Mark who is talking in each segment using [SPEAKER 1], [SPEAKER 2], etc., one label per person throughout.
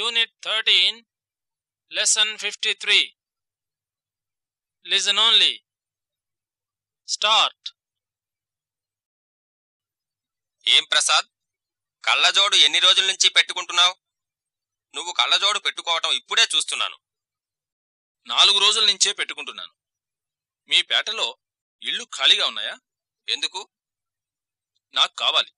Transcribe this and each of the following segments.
[SPEAKER 1] Unit 13, Lesson 53. Listen only. Start.
[SPEAKER 2] ఏం ప్రసాద్? కళ్ళజోడు ఎన్ని రోజుల నుంచి పెట్టుకుంటున్నావు? నువ్వు కళ్ళజోడు పెట్టుకోవటం ఇప్పుడే చూస్తున్నాను.
[SPEAKER 1] నాలుగు రోజుల నుంచే పెట్టుకుంటున్నాను. మీ పేటలో ఇళ్ళు ఖాళీగా ఉన్నాయా?
[SPEAKER 2] ఎందుకు?
[SPEAKER 1] నాకు కావాలి.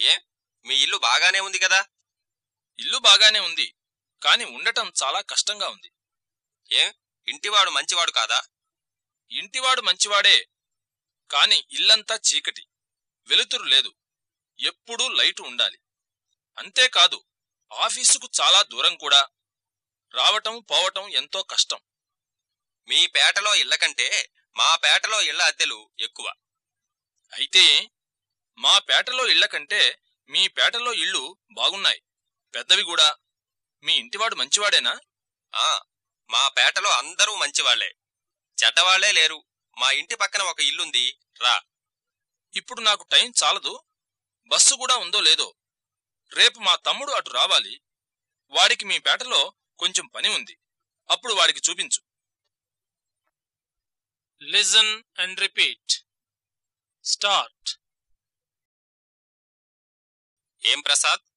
[SPEAKER 2] ఏ? మీ ఇల్లు బాగానే ఉంది కదా?
[SPEAKER 1] ఇల్లు బాగానే ఉంది కాని ఉండటం చాలా కష్టంగా ఉంది.
[SPEAKER 2] ఏ? ఇంటివాడు మంచివాడు కాదా?
[SPEAKER 1] ఇంటివాడు మంచివాడే కాని ఇల్లంతా చీకటి వెలుతురు లేదు ఎప్పుడూ లైటు ఉండాలి. అంతేకాదు ఆఫీసుకు చాలా దూరం కూడా రావటం పోవటం ఎంతో కష్టం.
[SPEAKER 2] మీ పేటలో ఇళ్ళ కంటే మా పేటలో ఇళ్ళ అద్దెలు ఎక్కువ.
[SPEAKER 1] అయితే మా పేటలో ఇళ్ళ కంటే మీ పేటలో ఇళ్ళు బాగున్నాయి. పెద్దవి కూడా. మీ ఇంటివాడు మంచివాడేనా?
[SPEAKER 2] ఆ మా పేటలో అందరూ మంచివాళ్ళే. చెడ్డవాళ్ళే లేరు. మా ఇంటి పక్కన ఒక ఇల్లుంది. రా.
[SPEAKER 1] ఇప్పుడు నాకు టైం చాలదు. బస్సు కూడా ఉందో లేదో. రేపు మా తమ్ముడు అటు రావాలి. వాడికి మీ పేటలో కొంచెం పని ఉంది. అప్పుడు వాడికి చూపించు. లిజన్ అండ్ రిపీట్ స్టార్ట్
[SPEAKER 2] ఏం ప్రసాద్?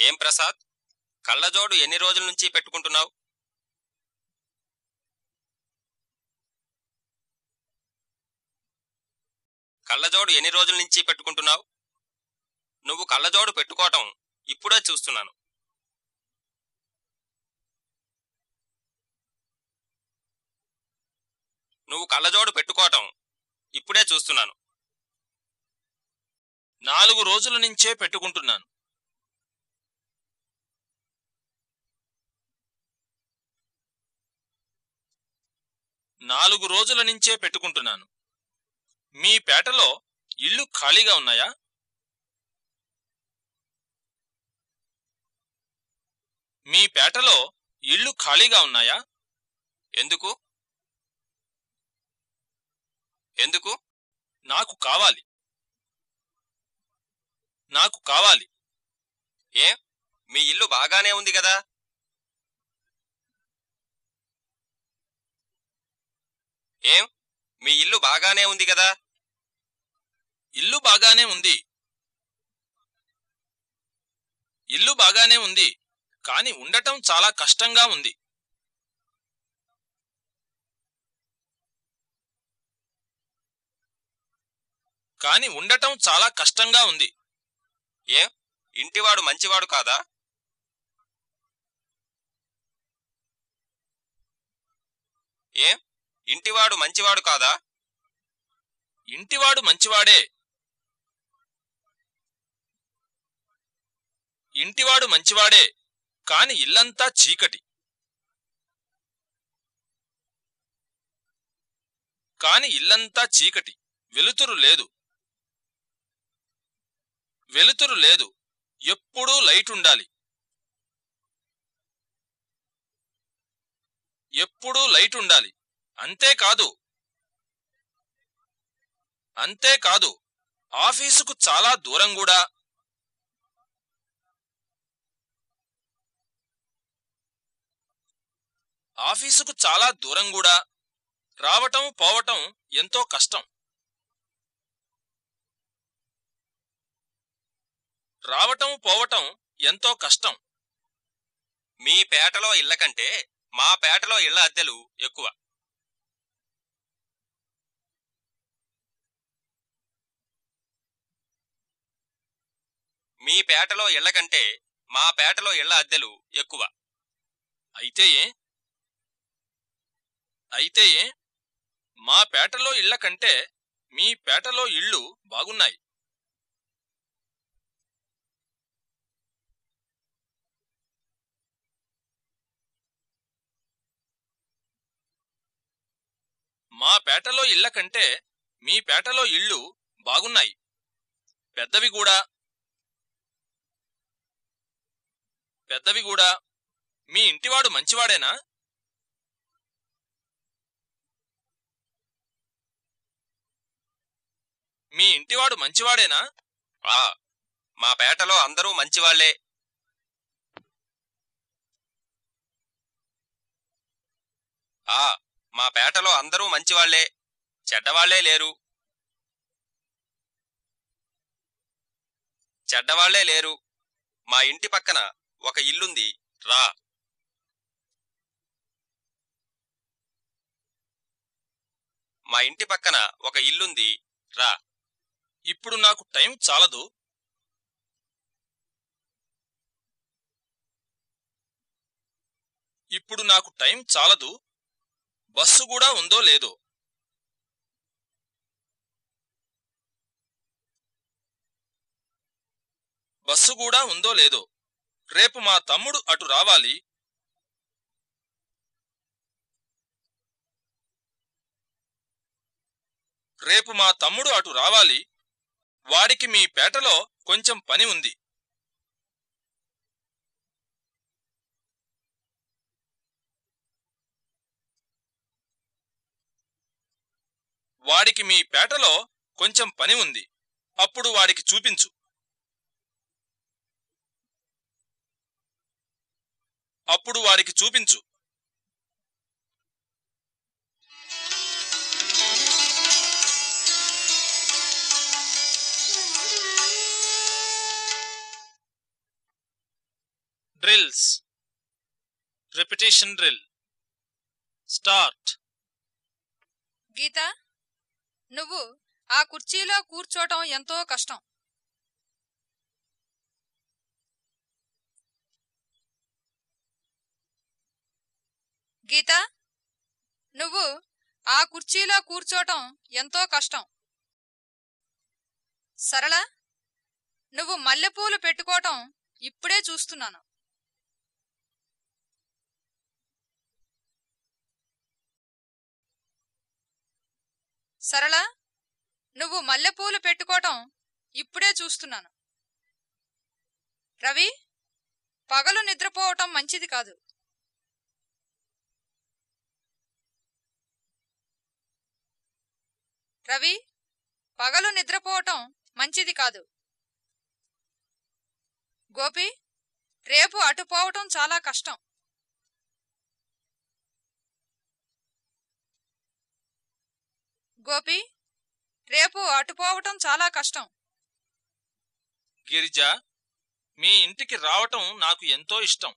[SPEAKER 2] ఏం ప్రసాద్? కళ్ళజోడు ఎన్ని రోజుల నుంచి పెట్టుకుంటున్నావు? కళ్ళజోడు ఎన్ని రోజుల నుంచి పెట్టుకుంటున్నావు? నువ్వు కళ్ళజోడు పెట్టుకోవటం ఇప్పుడే చూస్తున్నాను. నువ్వు కళ్ళజోడు పెట్టుకోవటం ఇప్పుడే చూస్తున్నాను.
[SPEAKER 1] నాలుగు రోజుల నుంచే పెట్టుకుంటున్నాను. నాలుగు రోజుల నుంచే పెట్టుకుంటున్నాను. మీ పేటలో ఇళ్ళు ఖాళీగా ఉన్నాయా? మీ పేటలో ఇళ్ళు ఖాళీగా ఉన్నాయా?
[SPEAKER 2] ఎందుకు? ఎందుకు?
[SPEAKER 1] నాకు కావాలి. నాకు కావాలి.
[SPEAKER 2] ఏ? మీ ఇల్లు బాగానే ఉంది కదా? ఏం? మీ ఇల్లు బాగానే ఉంది కదా?
[SPEAKER 1] ఇల్లు బాగానే ఉంది. ఇల్లు బాగానే ఉంది. కాని ఉండటం చాలా కష్టంగా ఉంది. కాని ఉండటం చాలా కష్టంగా ఉంది.
[SPEAKER 2] ఏ? ఇంటివాడు మంచివాడు కాదా? ఏ? ఇంటివాడు మంచివాడు కాదా?
[SPEAKER 1] ఇంటివాడు మంచివాడే. ఇంటివాడు మంచివాడే కాని ఇల్లంతా చీకటి. కాని ఇల్లంతా చీకటి. వెలుతురు లేదు. వెలుతురు లేదు. ఎప్పుడూ లైట్ ఉండాలి. ఎప్పుడూ లైట్ ఉండాలి. అంతేకాదు అంతేకాదు ఆఫీసుకు చాలా దూరం కూడా. ఆఫీసుకు చాలా దూరం కూడా. రావటం పోవటం ఎంతో కష్టం. రావటం పోవటం ఎంతో కష్టం.
[SPEAKER 2] మీ పేటలో ఇళ్ళ కంటే మా పేటలో ఇళ్ళ అద్దెలు ఎక్కువ. మీ పేటలో ఇళ్ళ కంటే మా పేటలో ఇళ్ళ అద్దెలు ఎక్కువ.
[SPEAKER 1] అయితే ఏ? అయితే ఏ? మా పేటలో ఇళ్ళ కంటే మీ పేటలో ఇళ్ళు బాగున్నాయి. మా పేటలో ఇళ్ళ కంటే మీ పేటలో ఇళ్ళు బాగున్నాయి. పెద్దవి కూడా పెద్దవి కూడా. మీ ఇంటివాడు మంచివాడేనా? మీ ఇంటివాడు మంచివాడేనా?
[SPEAKER 2] ఆ మా పేటలో అందరూ మంచివాళ్ళే. ఆ మా పేటలో అందరూ మంచివాళ్ళే. చెడ్డవాళ్ళే లేరు. చెడ్డవాళ్ళే లేరు. మా ఇంటి పక్కన ఒక ఇల్లుంది. రా. మా ఇంటి పక్కన ఒక ఇల్లుంది. రా.
[SPEAKER 1] ఇప్పుడు నాకు టైం చాలదు. ఇప్పుడు నాకు టైం చాలదు. బస్సు కూడా ఉందో లేదో. బస్సు కూడా ఉందో లేదో. రేపు మా తమ్ముడు అటు రావాలి. రేపు మా తమ్ముడు అటు రావాలి. వాడికి మీ పేటలో కొంచెం పని ఉంది. వాడికి మీ పేటలో కొంచెం పని ఉంది. అప్పుడు వాడికి చూపించు. అప్పుడు వారికి చూపించు. Drills repetition drill start
[SPEAKER 3] Geetha నువ్వు ఆ కుర్చీలో కూర్చోటం ఎంతో కష్టం. గీత నువ్వు ఆ కుర్చీలో కూర్చోటం ఎంతో కష్టం. సరళ నువ్వు మల్లెపూలు పెట్టుకోవటం ఇప్పుడే చూస్తున్నాను. సరళ నువ్వు మల్లెపూలు పెట్టుకోవటం ఇప్పుడే చూస్తున్నాను. రవి పగలు నిద్రపోవటం మంచిది కాదు. రవి పగలు నిద్రపోవటం మంచిది కాదు. గోపి రేపు అటుపోవటం చాలా కష్టం. గోపి రేపు అటుపోవటం చాలా కష్టం.
[SPEAKER 1] గిరిజ మీ ఇంటికి రావటం నాకు ఎంతో ఇష్టం.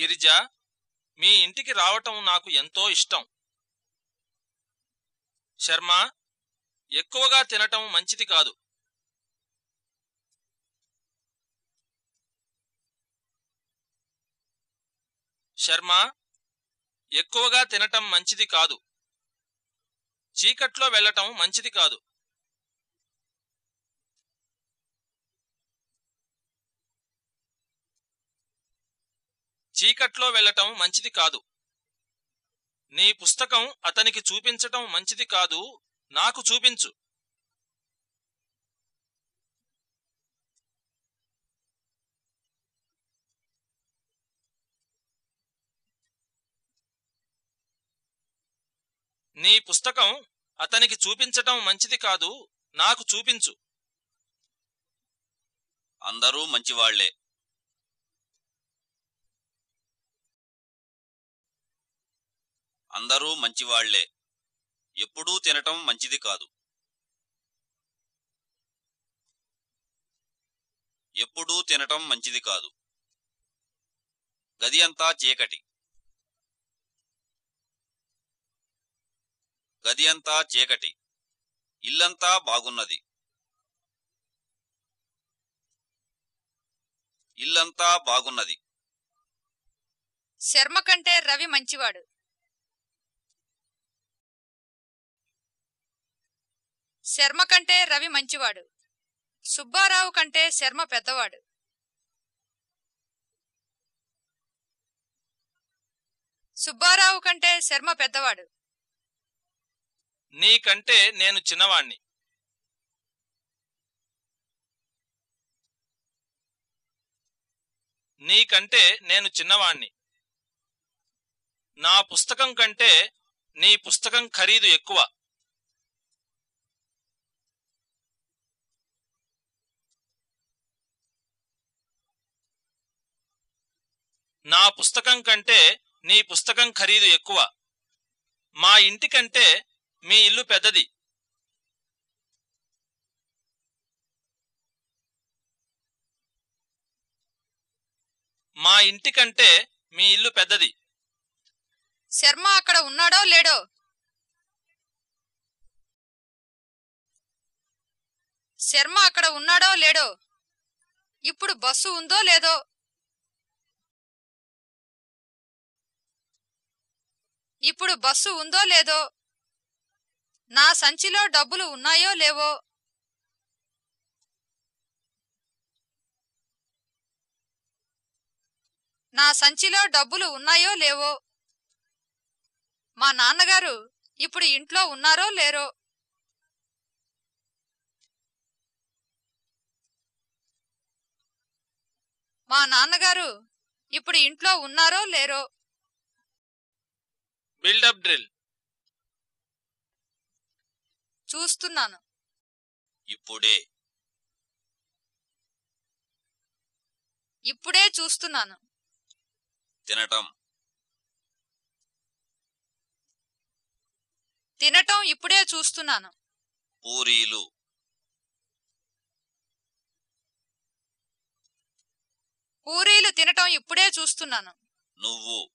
[SPEAKER 1] గిరిజ మీ ఇంటికి రావటం నాకు ఎంతో ఇష్టం. శర్మ ఎక్కువగా తినటం మంచిది కాదు. శర్మ ఎక్కువగా తినటం మంచిది కాదు. చీకట్లో వెళ్ళటం మంచిది కాదు. చీకట్లో వెళ్ళటం మంచిది కాదు. నీ పుస్తకం అతనికి చూపించటం మంచిది కాదు నాకు చూపించు. నీ పుస్తకం అతనికి చూపించటం మంచిది కాదు నాకు చూపించు.
[SPEAKER 4] అందరూ మంచివాళ్ళే. అందరూ మంచివాళ్ళే. ఎప్పుడూ తినటం మంచిది కాదు. ఎప్పుడూ తినటం మంచిది కాదు. గది అంతా చీకటి. గది అంతా చీకటి. ఇల్లంతా బాగున్నది. ఇల్లంతా బాగున్నది.
[SPEAKER 3] శర్మ కంటే రవి మంచివాడు. శర్మ కంటే రవి మంచివాడు. సుబ్బారావు కంటే శర్మ పెద్దవాడు. సుబ్బారావు కంటే శర్మ పెద్దవాడు.
[SPEAKER 1] నీకంటే నేను చిన్నవాణ్ణి. నీకంటే నేను చిన్నవాణ్ణి. నా పుస్తకం కంటే నీ పుస్తకం ఖరీదు ఎక్కువ. నా పుస్తకం కంటే నీ పుస్తకం ఖరీదు ఎక్కువ. మా ఇంటి కంటే మీ ఇల్లు పెద్దది. మా ఇంటి కంటే మీ ఇల్లు పెద్దది.
[SPEAKER 3] శర్మ అక్కడ ఉన్నాడో లేడో? శర్మ అక్కడ ఉన్నాడో లేడో? ఇప్పుడు బస్సు ఉందో లేదో? ఇప్పుడు బస్సు ఉందో లేదో? నా సంచిలో డబ్బులు ఉన్నాయో లేవో? నా సంచిలో డబ్బులు ఉన్నాయో లేవో? మా నాన్నగారు ఇప్పుడు ఇంట్లో ఉన్నారో లేరో? మా నాన్నగారు ఇప్పుడు ఇంట్లో ఉన్నారో లేరో?
[SPEAKER 1] Build up drill.
[SPEAKER 3] చూస్తున్నాను.
[SPEAKER 4] ఇప్పుడే.
[SPEAKER 3] ఇప్పుడే చూస్తున్నాను.
[SPEAKER 4] తినటం.
[SPEAKER 3] తినటం ఇప్పుడే చూస్తున్నాను.
[SPEAKER 4] పూరీలు.
[SPEAKER 3] పూరీలు తినటం ఇప్పుడే చూస్తున్నాను.
[SPEAKER 4] నువ్వు.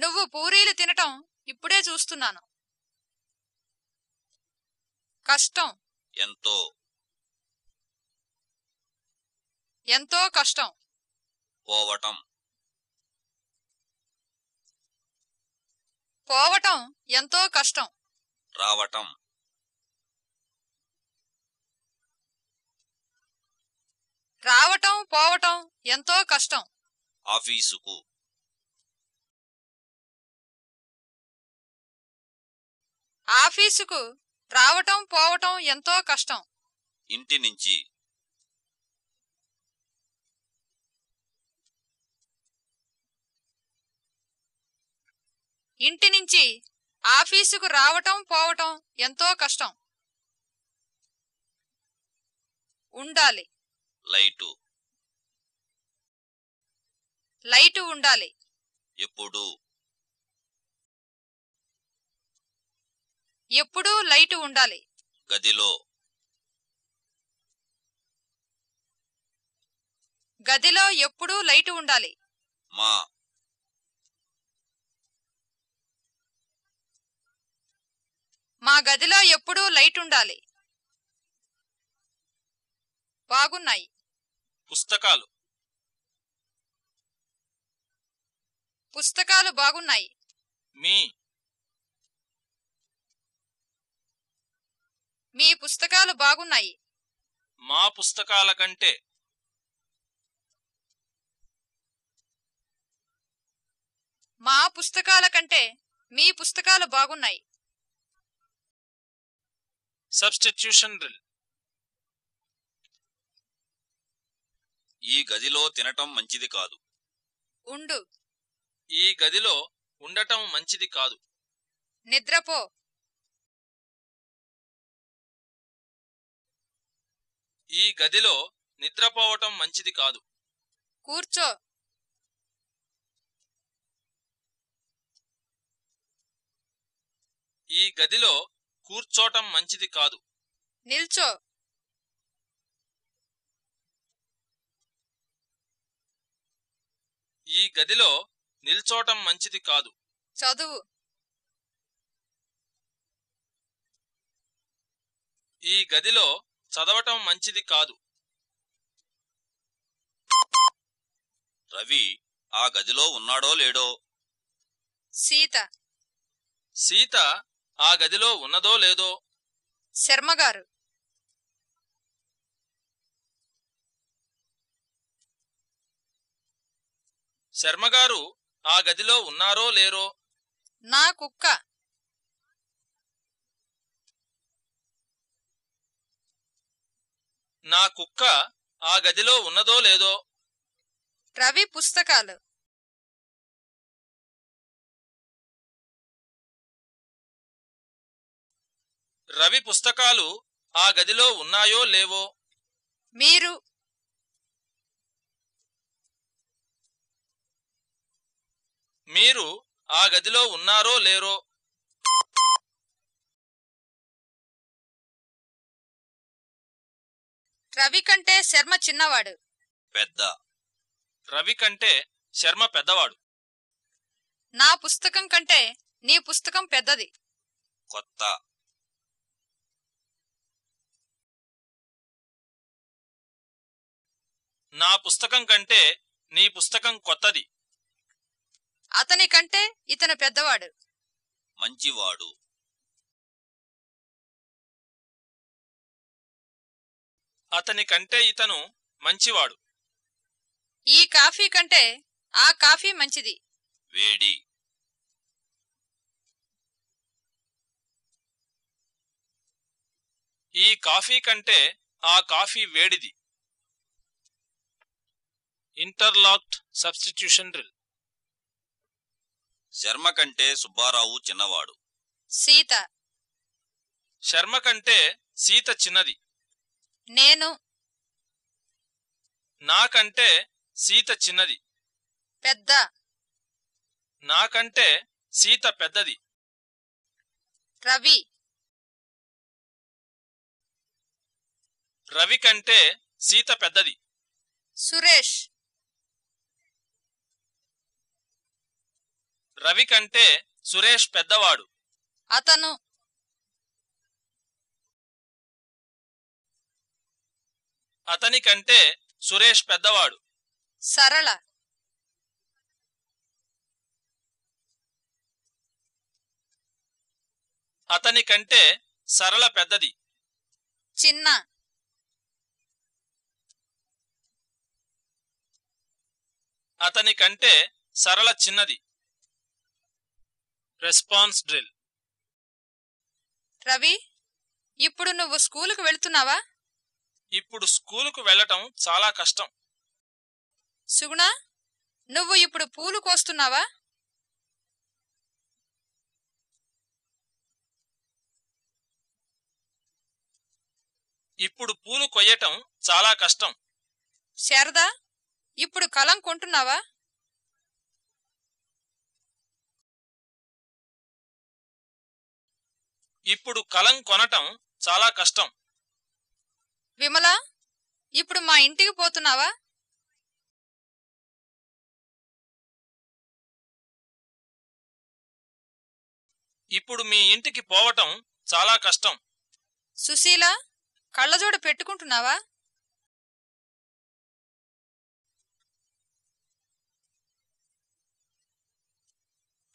[SPEAKER 3] నువ్వు పూరీలు తినటం ఇప్పుడే చూస్తున్నాను. కష్టం.
[SPEAKER 4] ఎంతో.
[SPEAKER 3] ఎంతో కష్టం.
[SPEAKER 4] పోవటం.
[SPEAKER 3] పోవటం ఎంతో కష్టం.
[SPEAKER 4] రావటం.
[SPEAKER 3] రావటం పోవటం ఎంతో కష్టం.
[SPEAKER 4] ఆఫీసుకు.
[SPEAKER 3] ఆఫీసుకు రావటం పోవటం ఎంతో కష్టం.
[SPEAKER 4] ఇంటి నుంచి
[SPEAKER 3] ఇంటి నుంచి ఆఫీసుకు రావటం పోవటం ఎంతో కష్టం. ఉండాలి.
[SPEAKER 4] లైటు.
[SPEAKER 3] లైటు ఉండాలి.
[SPEAKER 4] ఎప్పుడు?
[SPEAKER 3] ఎప్పుడూ లైటు ఉండాలి.
[SPEAKER 4] గదిలో.
[SPEAKER 3] గదిలో ఎప్పుడూ లైటు ఉండాలి.
[SPEAKER 4] మా.
[SPEAKER 3] మా గదిలో ఎప్పుడూ లైట్ ఉండాలి. బాగున్నాయి.
[SPEAKER 1] పుస్తకాలు.
[SPEAKER 3] పుస్తకాలు బాగున్నాయి.
[SPEAKER 1] మీ.
[SPEAKER 3] మీ పుస్తకాలు బాగున్నాయి.
[SPEAKER 1] మా పుస్తకాల కంటే
[SPEAKER 3] మా పుస్తకాల కంటే మీ పుస్తకాలు బాగున్నాయి.
[SPEAKER 1] సబ్స్టిట్యూషన్ డ్రిల్
[SPEAKER 4] ఈ గదిలో తినటం మంచిది కాదు.
[SPEAKER 3] ఉండు.
[SPEAKER 1] ఈ గదిలో ఉండటం మంచిది కాదు.
[SPEAKER 3] నిద్రపో.
[SPEAKER 1] ఈ గదిలో నిద్రపోవటం మంచిది కాదు.
[SPEAKER 3] కూర్చో.
[SPEAKER 1] ఈ గదిలో కూర్చోటం మంచిది కాదు.
[SPEAKER 3] నిల్చో.
[SPEAKER 1] ఈ గదిలో నిల్చోటం మంచిది కాదు.
[SPEAKER 3] చదువు.
[SPEAKER 1] ఈ గదిలో చదవటం మంచిది కాదు.
[SPEAKER 4] రవి ఆ గదిలో ఉన్నాడో లేడో?
[SPEAKER 3] సీత.
[SPEAKER 1] సీత ఆ గదిలో ఉన్నదో లేదో?
[SPEAKER 3] శర్మగారు.
[SPEAKER 1] శర్మగారు ఆ గదిలో ఉన్నారో లేరో?
[SPEAKER 3] నా కుక్క.
[SPEAKER 1] నా కుక్క ఆ గదిలో ఉన్నదో లేదో?
[SPEAKER 3] రవి పుస్తకాలు.
[SPEAKER 1] రవి పుస్తకాలు ఆ గదిలో ఉన్నాయో లేవో?
[SPEAKER 3] మీరు.
[SPEAKER 1] మీరు ఆ గదిలో ఉన్నారో లేరో?
[SPEAKER 3] రవి కంటే శర్మ చిన్నవాడు.
[SPEAKER 4] పెద్ద.
[SPEAKER 1] రవి కంటే శర్మ పెద్దవాడు.
[SPEAKER 3] నా పుస్తకం కంటే నీ పుస్తకం పెద్దది.
[SPEAKER 4] కొత్త.
[SPEAKER 1] నా పుస్తకం కంటే నీ పుస్తకం కొత్తది.
[SPEAKER 3] అతని కంటే ఇతను పెద్దవాడు.
[SPEAKER 4] మంచివాడు.
[SPEAKER 1] అతని కంటే ఇతను మంచివాడు.
[SPEAKER 3] ఈ కాఫీ కంటే ఆ కాఫీ మంచిది.
[SPEAKER 4] వేడి.
[SPEAKER 1] ఈ కాఫీ కంటే ఆ కాఫీ వేడిది. ఇంటర్లాక్డ్ సబ్స్టిట్యూషన్ డ్రిల్
[SPEAKER 4] శర్మ కంటే సుబ్బారావు చిన్నవాడు.
[SPEAKER 3] సీత.
[SPEAKER 1] శర్మ కంటే సీత చిన్నది.
[SPEAKER 3] నేను
[SPEAKER 1] నాకంటే సీత చిన్నది.
[SPEAKER 3] పెద్ద.
[SPEAKER 1] నాకంటే సీత పెద్దది.
[SPEAKER 3] రవి.
[SPEAKER 1] రవి కంటే సీత పెద్దది.
[SPEAKER 3] సురేష్.
[SPEAKER 1] రవి కంటే సురేష్ పెద్దవాడు.
[SPEAKER 3] అతను
[SPEAKER 1] అతని కంటే సురేష్ పెద్దవాడు.
[SPEAKER 3] సరళ.
[SPEAKER 1] అతని కంటే సరళ పెద్దది.
[SPEAKER 3] చిన్న.
[SPEAKER 1] అతని కంటే సరళ చిన్నది. Response drill.
[SPEAKER 3] రవి ఇప్పుడు నువ్వు స్కూలుకు వెళుతున్నావా?
[SPEAKER 1] ఇప్పుడు స్కూలుకు వెళ్ళటం చాలా కష్టం.
[SPEAKER 3] సుగుణ నువ్వు ఇప్పుడు పూలు కోస్తున్నావా?
[SPEAKER 1] ఇప్పుడు పూలు కొయ్యటం చాలా కష్టం.
[SPEAKER 3] శారదా ఇప్పుడు కలం కొంటున్నావా?
[SPEAKER 1] ఇప్పుడు కలం కొనటం చాలా కష్టం.
[SPEAKER 3] విమల ఇప్పుడు మా ఇంటికి పోతున్నావా?
[SPEAKER 1] ఇప్పుడు మీ ఇంటికి పోవటం చాలా కష్టం.
[SPEAKER 3] సుశీల కళ్ళజోడు పెట్టుకుంటున్నావా?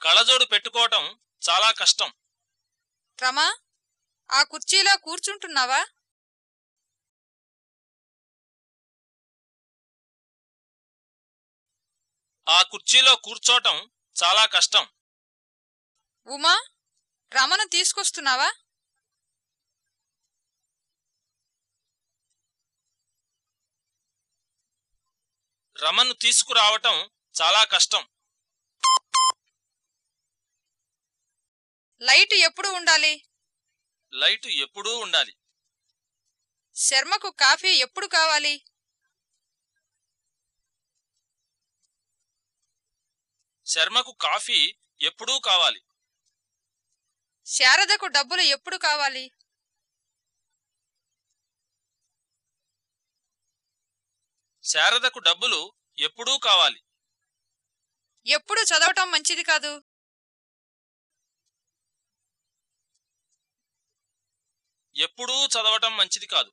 [SPEAKER 1] కళ్ళజోడు పెట్టుకోవటం చాలా కష్టం.
[SPEAKER 3] రమా ఆ కుర్చీలో కూర్చుంటున్నావా?
[SPEAKER 1] ఆ కుర్చీలో కూర్చోటం చాలా కష్టం.
[SPEAKER 3] ఉమా రమను తీసుకొస్తున్నావా?
[SPEAKER 1] రమను తీసుకురావటం చాలా కష్టం.
[SPEAKER 3] లైట్ ఎప్పుడు ఉండాలి?
[SPEAKER 1] లైటు ఎప్పుడూ ఉండాలి.
[SPEAKER 3] శర్మకు కాఫీ ఎప్పుడు కావాలి?
[SPEAKER 1] శర్మకు కాఫీ ఎప్పుడూ కావాలి.
[SPEAKER 3] శారదకు డబ్బులు ఎప్పుడు కావాలి?
[SPEAKER 1] శారదకు డబ్బులు ఎప్పుడూ కావాలి.
[SPEAKER 3] ఎప్పుడు చదవటం మంచిది కాదు.
[SPEAKER 1] ఎప్పుడూ చదవటం మంచిది కాదు.